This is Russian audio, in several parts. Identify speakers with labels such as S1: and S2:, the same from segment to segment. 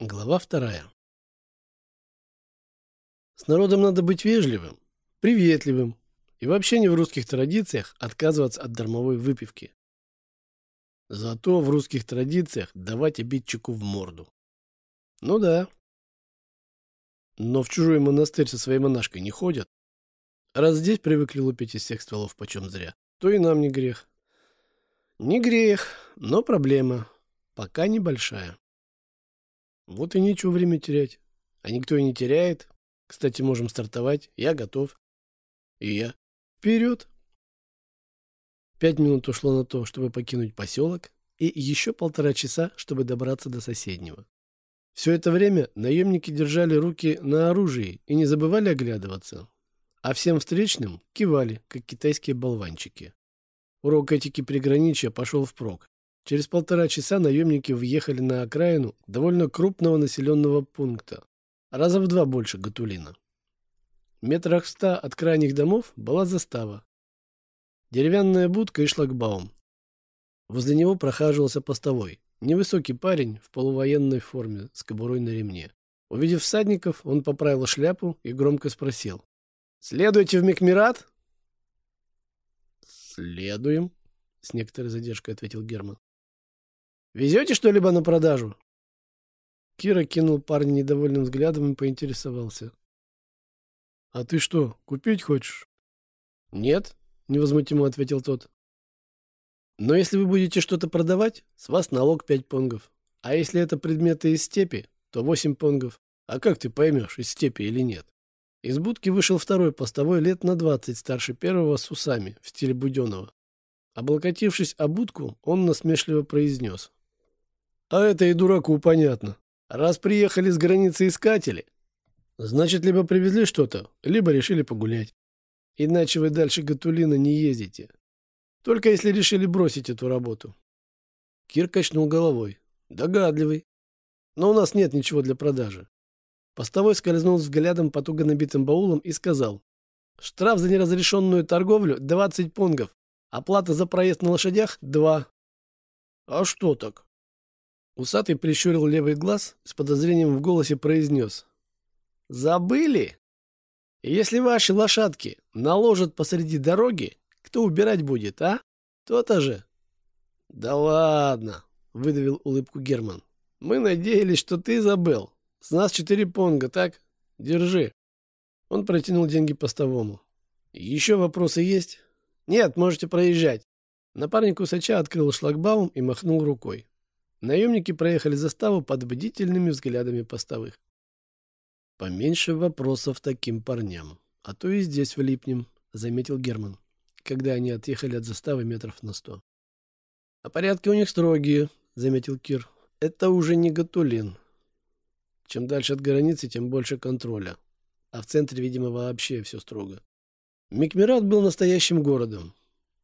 S1: Глава вторая. С народом надо быть вежливым, приветливым и вообще не в русских традициях отказываться от дармовой выпивки. Зато в русских традициях давать обидчику в морду. Ну да. Но в чужой монастырь со своей монашкой не ходят. Раз здесь привыкли лупить из всех стволов почем зря, то и нам не грех. Не грех, но проблема. Пока небольшая. Вот и нечего время терять. А никто и не теряет. Кстати, можем стартовать. Я готов. И я. Вперед! Пять минут ушло на то, чтобы покинуть поселок, и еще полтора часа, чтобы добраться до соседнего. Все это время наемники держали руки на оружии и не забывали оглядываться. А всем встречным кивали, как китайские болванчики. Урок этики приграничья пошел впрок. Через полтора часа наемники въехали на окраину довольно крупного населенного пункта, раза в два больше Гатулина. Метрах в ста от крайних домов была застава. Деревянная будка и шлагбаум. Возле него прохаживался постовой, невысокий парень в полувоенной форме с кобурой на ремне. Увидев всадников, он поправил шляпу и громко спросил. «Следуете в Микмират?» «Следуем», — с некоторой задержкой ответил Герман. Везете что-либо на продажу?» Кира кинул парня недовольным взглядом и поинтересовался. «А ты что, купить хочешь?» «Нет», — невозмутимо ответил тот. «Но если вы будете что-то продавать, с вас налог пять понгов. А если это предметы из степи, то восемь понгов. А как ты поймешь, из степи или нет?» Из будки вышел второй постовой лет на двадцать старше первого с усами в стиле Буденова. Облокотившись о будку, он насмешливо произнес. А это и дураку понятно. Раз приехали с границы искатели, значит, либо привезли что-то, либо решили погулять. Иначе вы дальше Гатулина не ездите. Только если решили бросить эту работу. Кир качнул головой. Догадливый. Но у нас нет ничего для продажи. Постовой скользнул взглядом по туго набитым баулам и сказал. Штраф за неразрешенную торговлю – 20 понгов. Оплата за проезд на лошадях – 2. А что так? Усатый прищурил левый глаз, с подозрением в голосе произнес. «Забыли? Если ваши лошадки наложат посреди дороги, кто убирать будет, а? То-то же». «Да ладно», — выдавил улыбку Герман. «Мы надеялись, что ты забыл. С нас четыре понга, так? Держи». Он протянул деньги постовому. «Еще вопросы есть?» «Нет, можете проезжать». Напарник усача открыл шлагбаум и махнул рукой. Наемники проехали заставу под бдительными взглядами постовых. «Поменьше вопросов таким парням, а то и здесь влипнем», — заметил Герман, когда они отъехали от заставы метров на сто. «А порядки у них строгие», — заметил Кир. «Это уже не Гатулин. Чем дальше от границы, тем больше контроля. А в центре, видимо, вообще все строго. Микмират был настоящим городом,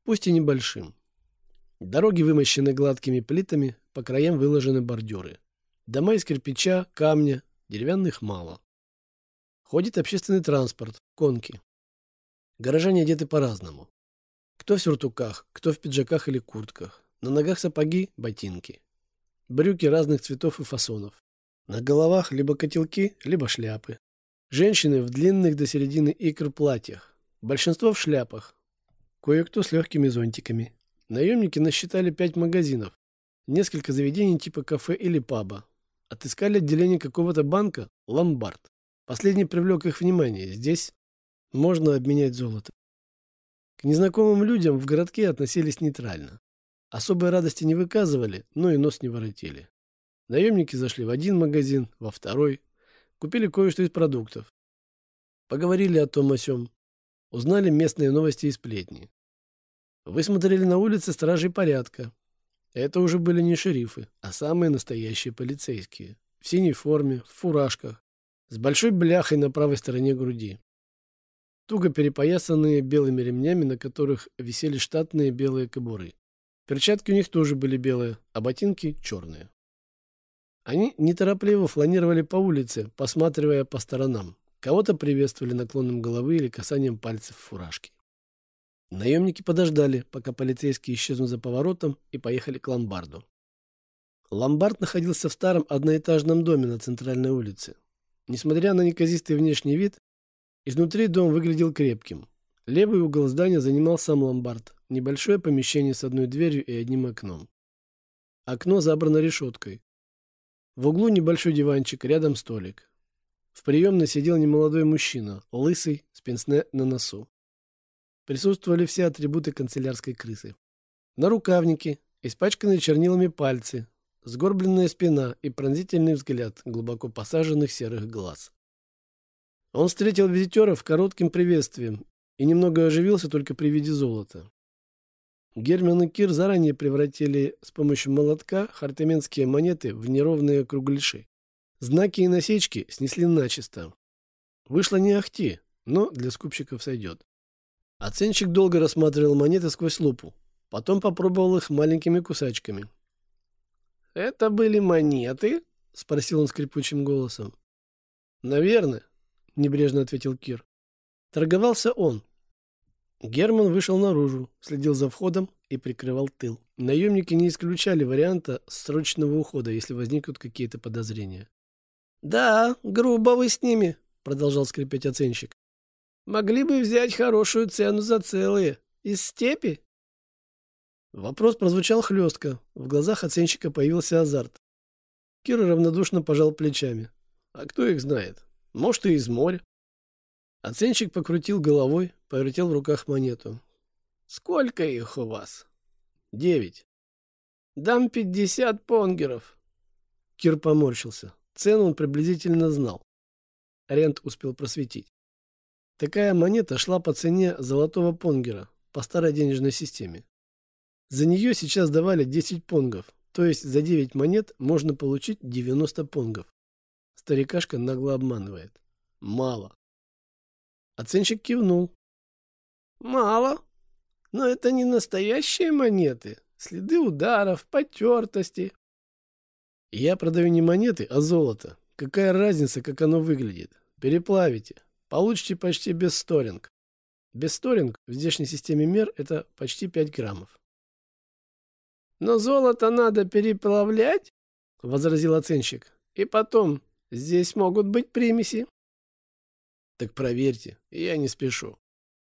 S1: пусть и небольшим. Дороги вымощены гладкими плитами, по краям выложены бордюры. Дома из кирпича, камня, деревянных мало. Ходит общественный транспорт, конки. Горожане одеты по-разному. Кто в сюртуках, кто в пиджаках или куртках. На ногах сапоги, ботинки. Брюки разных цветов и фасонов. На головах либо котелки, либо шляпы. Женщины в длинных до середины икр платьях. Большинство в шляпах. Кое-кто с легкими зонтиками. Наемники насчитали пять магазинов, несколько заведений типа кафе или паба. Отыскали отделение какого-то банка – ломбард. Последний привлек их внимание. Здесь можно обменять золото. К незнакомым людям в городке относились нейтрально. Особой радости не выказывали, но и нос не воротили. Наемники зашли в один магазин, во второй. Купили кое-что из продуктов. Поговорили о том о сём. Узнали местные новости и сплетни. Высмотрели на улице стражей порядка. Это уже были не шерифы, а самые настоящие полицейские. В синей форме, в фуражках, с большой бляхой на правой стороне груди. Туго перепоясанные белыми ремнями, на которых висели штатные белые кобуры. Перчатки у них тоже были белые, а ботинки черные. Они неторопливо фланировали по улице, посматривая по сторонам. Кого-то приветствовали наклоном головы или касанием пальцев фуражки. Наемники подождали, пока полицейские исчезнут за поворотом, и поехали к ломбарду. Ломбард находился в старом одноэтажном доме на центральной улице. Несмотря на неказистый внешний вид, изнутри дом выглядел крепким. Левый угол здания занимал сам ломбард, небольшое помещение с одной дверью и одним окном. Окно забрано решеткой. В углу небольшой диванчик, рядом столик. В приемной сидел немолодой мужчина, лысый, с пенсне на носу. Присутствовали все атрибуты канцелярской крысы. На рукавнике, испачканные чернилами пальцы, сгорбленная спина и пронзительный взгляд глубоко посаженных серых глаз. Он встретил визитеров коротким приветствием и немного оживился только при виде золота. Герман и Кир заранее превратили с помощью молотка хартеменские монеты в неровные кругляши. Знаки и насечки снесли начисто. Вышло не ахти, но для скупщиков сойдет. Оценщик долго рассматривал монеты сквозь лупу, потом попробовал их маленькими кусачками. «Это были монеты?» — спросил он скрипучим голосом. «Наверное», — небрежно ответил Кир. Торговался он. Герман вышел наружу, следил за входом и прикрывал тыл. Наемники не исключали варианта срочного ухода, если возникнут какие-то подозрения. «Да, грубо вы с ними», — продолжал скрипеть оценщик. «Могли бы взять хорошую цену за целые. Из степи?» Вопрос прозвучал хлестко. В глазах оценщика появился азарт. Кир равнодушно пожал плечами. А кто их знает? Может, и из моря. Оценщик покрутил головой, повертел в руках монету. «Сколько их у вас?» «Девять». «Дам пятьдесят понгеров». Кир поморщился. Цену он приблизительно знал. Рент успел просветить. Такая монета шла по цене золотого понгера по старой денежной системе. За нее сейчас давали 10 понгов, то есть за 9 монет можно получить 90 понгов. Старикашка нагло обманывает. Мало. Оценщик кивнул. Мало. Но это не настоящие монеты. Следы ударов, потертости. Я продаю не монеты, а золото. Какая разница, как оно выглядит? Переплавите. Получите почти без сторинг. Без сторинг в здешней системе мер это почти 5 граммов. Но золото надо переплавлять, — возразил оценщик. И потом, здесь могут быть примеси. Так проверьте, я не спешу.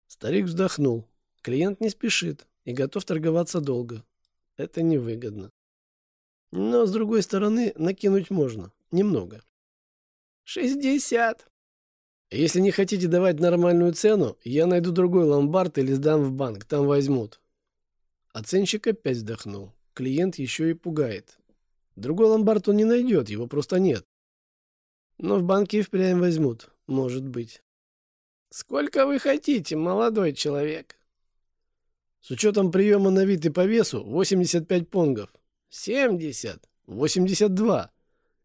S1: Старик вздохнул. Клиент не спешит и готов торговаться долго. Это невыгодно. Но, с другой стороны, накинуть можно. Немного. Шестьдесят. Если не хотите давать нормальную цену, я найду другой ломбард или сдам в банк, там возьмут. Оценщик опять вздохнул. Клиент еще и пугает. Другой ломбард он не найдет, его просто нет. Но в банке и впрямь возьмут, может быть. Сколько вы хотите, молодой человек? С учетом приема на вид и по весу 85 понгов. 70, 82,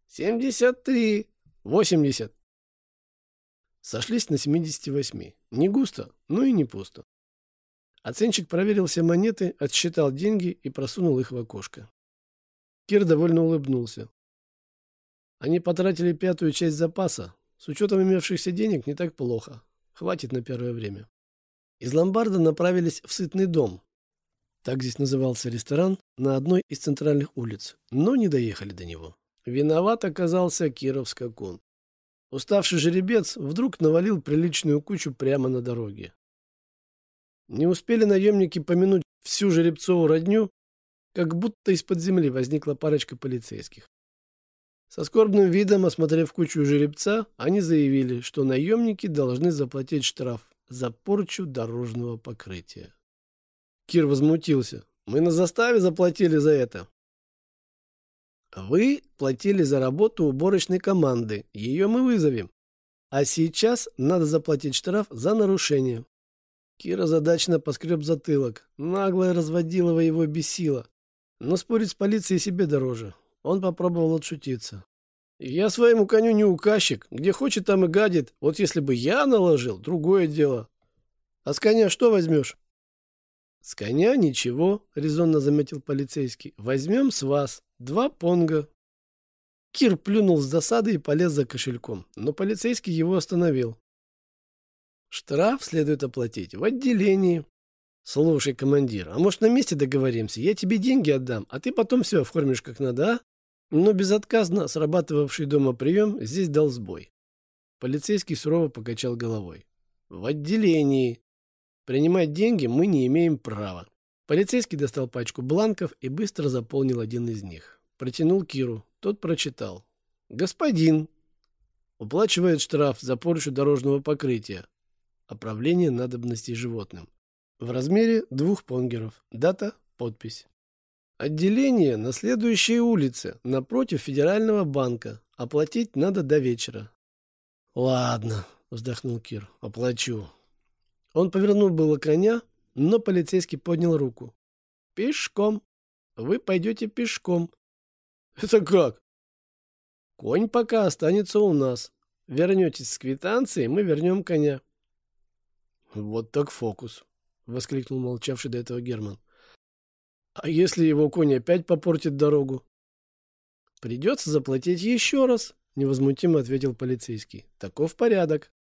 S1: 73, 80. Сошлись на 78. Не густо, но и не пусто. Оценщик проверил все монеты, отсчитал деньги и просунул их в окошко. Кир довольно улыбнулся. Они потратили пятую часть запаса. С учетом имевшихся денег не так плохо. Хватит на первое время. Из ломбарда направились в сытный дом. Так здесь назывался ресторан на одной из центральных улиц, но не доехали до него. Виноват оказался Киров скакун. Уставший жеребец вдруг навалил приличную кучу прямо на дороге. Не успели наемники помянуть всю жеребцову родню, как будто из-под земли возникла парочка полицейских. Со скорбным видом, осмотрев кучу жеребца, они заявили, что наемники должны заплатить штраф за порчу дорожного покрытия. Кир возмутился. «Мы на заставе заплатили за это». «Вы платили за работу уборочной команды. Ее мы вызовем. А сейчас надо заплатить штраф за нарушение. Кира задачно поскреб затылок. Наглая разводилова его бесила. Но спорить с полицией себе дороже. Он попробовал отшутиться. «Я своему коню не указчик. Где хочет, там и гадит. Вот если бы я наложил, другое дело. А с коня что возьмешь?» «С коня ничего», — резонно заметил полицейский. «Возьмем с вас. Два понга». Кир плюнул с досады и полез за кошельком, но полицейский его остановил. Штраф следует оплатить в отделении. Слушай, командир, а может на месте договоримся? Я тебе деньги отдам, а ты потом все оформишь как надо, а? Но безотказно срабатывавший дома прием здесь дал сбой. Полицейский сурово покачал головой. «В отделении. Принимать деньги мы не имеем права». Полицейский достал пачку бланков и быстро заполнил один из них. Протянул Киру. Тот прочитал. «Господин, уплачивает штраф за порчу дорожного покрытия. Оправление надобностей животным. В размере двух понгеров. Дата, подпись. Отделение на следующей улице, напротив Федерального банка. Оплатить надо до вечера. «Ладно», — вздохнул Кир, — «оплачу». Он повернул было коня, но полицейский поднял руку. «Пешком. Вы пойдете пешком». «Это как?» «Конь пока останется у нас. Вернетесь с квитанцией, мы вернем коня». «Вот так фокус», — воскликнул молчавший до этого Герман. «А если его конь опять попортит дорогу?» «Придется заплатить еще раз», — невозмутимо ответил полицейский. «Таков порядок».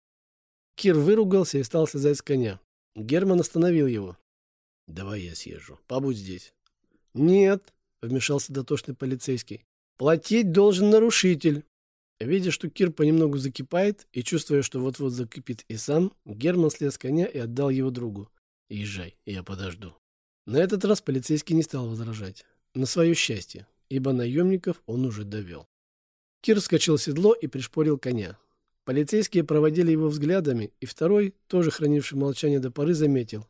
S1: Кир выругался и стал слезать с коня. Герман остановил его. «Давай я съезжу. Побудь здесь». «Нет», — вмешался дотошный полицейский. «Платить должен нарушитель». Видя, что Кир понемногу закипает, и чувствуя, что вот-вот закипит и сам, Герман слез с коня и отдал его другу. «Езжай, я подожду». На этот раз полицейский не стал возражать. На свое счастье, ибо наемников он уже довел. Кир вскочил в седло и пришпорил коня. Полицейские проводили его взглядами, и второй, тоже хранивший молчание до поры, заметил.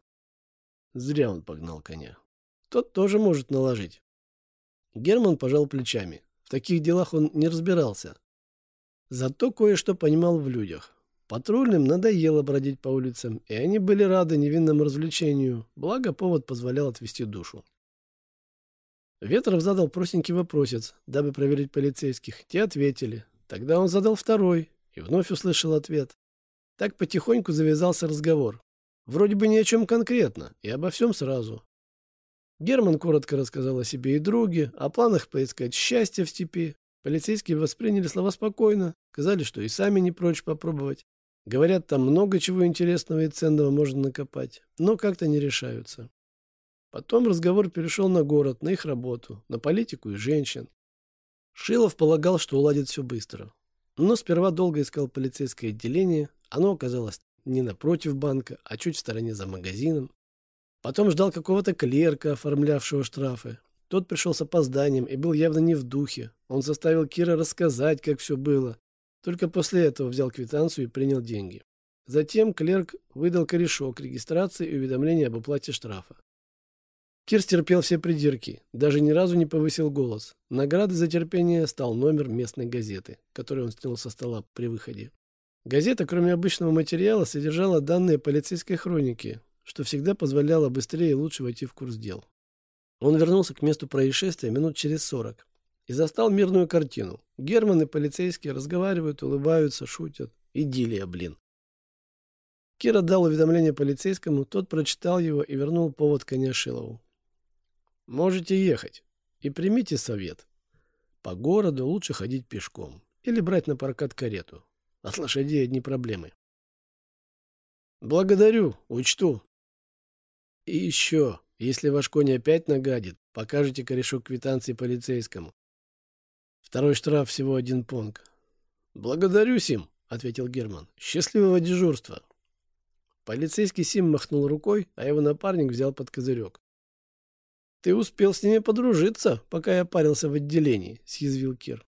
S1: Зря он погнал коня. Тот тоже может наложить. Герман пожал плечами. В таких делах он не разбирался. Зато кое-что понимал в людях. Патрульным надоело бродить по улицам, и они были рады невинному развлечению, благо повод позволял отвести душу. Ветров задал простенький вопросец, дабы проверить полицейских. Те ответили. Тогда он задал второй и вновь услышал ответ. Так потихоньку завязался разговор. Вроде бы ни о чем конкретно и обо всем сразу. Герман коротко рассказал о себе и друге, о планах поискать счастье в степи. Полицейские восприняли слова спокойно, сказали, что и сами не прочь попробовать. Говорят, там много чего интересного и ценного можно накопать, но как-то не решаются. Потом разговор перешел на город, на их работу, на политику и женщин. Шилов полагал, что уладит все быстро. Но сперва долго искал полицейское отделение. Оно оказалось не напротив банка, а чуть в стороне за магазином. Потом ждал какого-то клерка, оформлявшего штрафы. Тот пришел с опозданием и был явно не в духе. Он заставил Кира рассказать, как все было. Только после этого взял квитанцию и принял деньги. Затем клерк выдал корешок регистрации и уведомление об уплате штрафа. Кир стерпел все придирки, даже ни разу не повысил голос. Наградой за терпение стал номер местной газеты, который он снял со стола при выходе. Газета, кроме обычного материала, содержала данные полицейской хроники, что всегда позволяло быстрее и лучше войти в курс дел. Он вернулся к месту происшествия минут через сорок и застал мирную картину. Герман и полицейские разговаривают, улыбаются, шутят. Идиллия, блин. Кира дал уведомление полицейскому, тот прочитал его и вернул повод коня Шилову. Можете ехать. И примите совет. По городу лучше ходить пешком. Или брать на прокат карету. От лошадей одни проблемы. Благодарю, учту. И еще, если ваш конь опять нагадит, покажете корешок квитанции полицейскому. Второй штраф всего один понг. Благодарю, Сим, ответил Герман. Счастливого дежурства. Полицейский Сим махнул рукой, а его напарник взял под козырек. «Ты успел с ними подружиться, пока я парился в отделении», — съязвил Кир.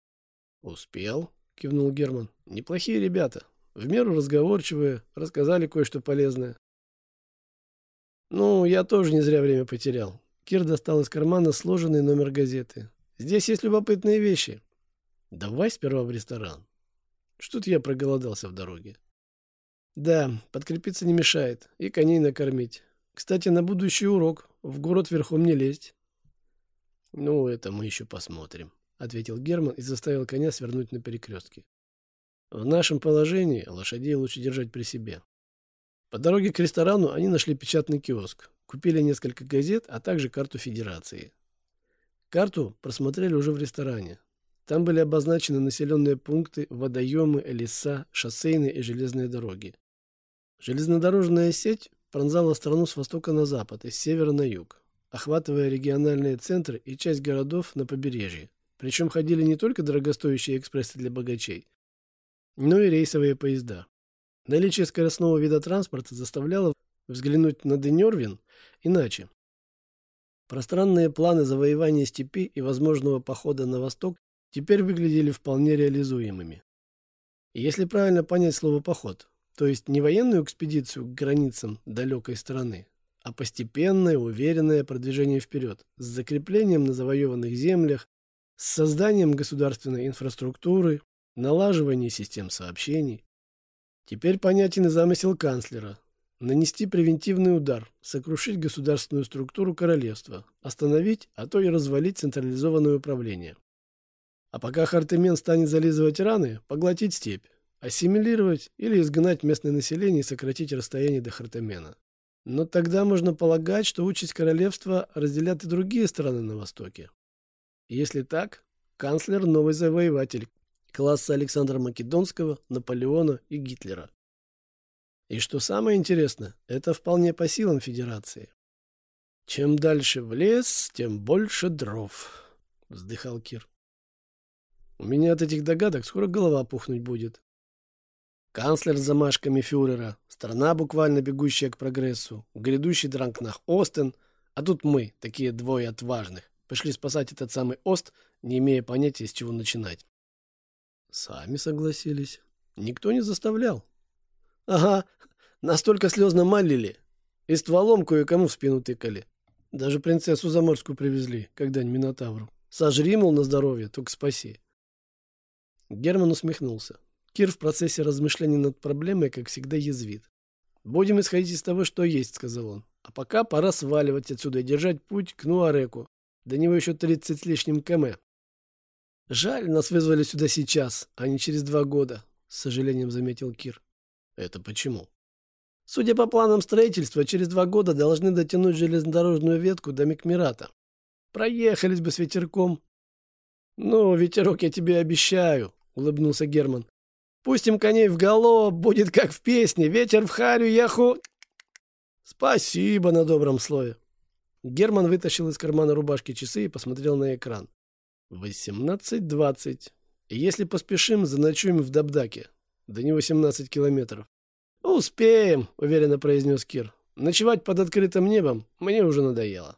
S1: «Успел», — кивнул Герман. «Неплохие ребята. В меру разговорчивые, рассказали кое-что полезное». «Ну, я тоже не зря время потерял». Кир достал из кармана сложенный номер газеты. «Здесь есть любопытные вещи. Давай сперва в ресторан. Что-то я проголодался в дороге». «Да, подкрепиться не мешает. И коней накормить. Кстати, на будущий урок. В город верхом не лезть. Ну, это мы еще посмотрим, ответил Герман и заставил коня свернуть на перекрестке. В нашем положении лошадей лучше держать при себе. По дороге к ресторану они нашли печатный киоск, купили несколько газет, а также карту Федерации. Карту просмотрели уже в ресторане. Там были обозначены населенные пункты, водоемы, леса, шоссейные и железные дороги. Железнодорожная сеть пронзала страну с востока на запад и с севера на юг, охватывая региональные центры и часть городов на побережье. Причем ходили не только дорогостоящие экспрессы для богачей, но и рейсовые поезда. Наличие скоростного вида транспорта заставляло взглянуть на Денервин иначе. Пространные планы завоевания степи и возможного похода на восток теперь выглядели вполне реализуемыми. Если правильно понять слово «поход», то есть не военную экспедицию к границам далекой страны, а постепенное, уверенное продвижение вперед, с закреплением на завоеванных землях, с созданием государственной инфраструктуры, налаживанием систем сообщений. Теперь понятен и замысел канцлера – нанести превентивный удар, сокрушить государственную структуру королевства, остановить, а то и развалить централизованное управление. А пока Хартемен станет зализывать раны, поглотить степь, ассимилировать или изгнать местное население и сократить расстояние до Хартемена. Но тогда можно полагать, что участь королевства разделят и другие страны на Востоке. Если так, канцлер – новый завоеватель класса Александра Македонского, Наполеона и Гитлера. И что самое интересное, это вполне по силам Федерации. «Чем дальше в лес, тем больше дров», — вздыхал Кир. «У меня от этих догадок скоро голова пухнуть будет. Канцлер с замашками фюрера, страна, буквально бегущая к прогрессу, грядущий Дранкнах Остен, а тут мы, такие двое отважных, пошли спасать этот самый Ост, не имея понятия, с чего начинать. Сами согласились. Никто не заставлял. Ага, настолько слезно малили. И стволом кое-кому в спину тыкали. Даже принцессу заморскую привезли, когда не Минотавру. Сожри, мол, на здоровье, только спаси. Герман усмехнулся. Кир в процессе размышлений над проблемой, как всегда, язвит. «Будем исходить из того, что есть», — сказал он. «А пока пора сваливать отсюда и держать путь к Нуареку. До него еще тридцать с лишним км». «Жаль, нас вызвали сюда сейчас, а не через два года», — с сожалением заметил Кир. «Это почему?» «Судя по планам строительства, через два года должны дотянуть железнодорожную ветку до Микмирата. Проехались бы с ветерком». «Ну, ветерок я тебе обещаю», — улыбнулся Герман. Пустим коней в гало, будет как в песне. Ветер в харю, яху. Спасибо на добром слове. Герман вытащил из кармана рубашки часы и посмотрел на экран. Восемнадцать двадцать. Если поспешим, заночуем в Дабдаке. До него семнадцать километров. «Успеем», — уверенно произнес Кир. «Ночевать под открытым небом мне уже надоело».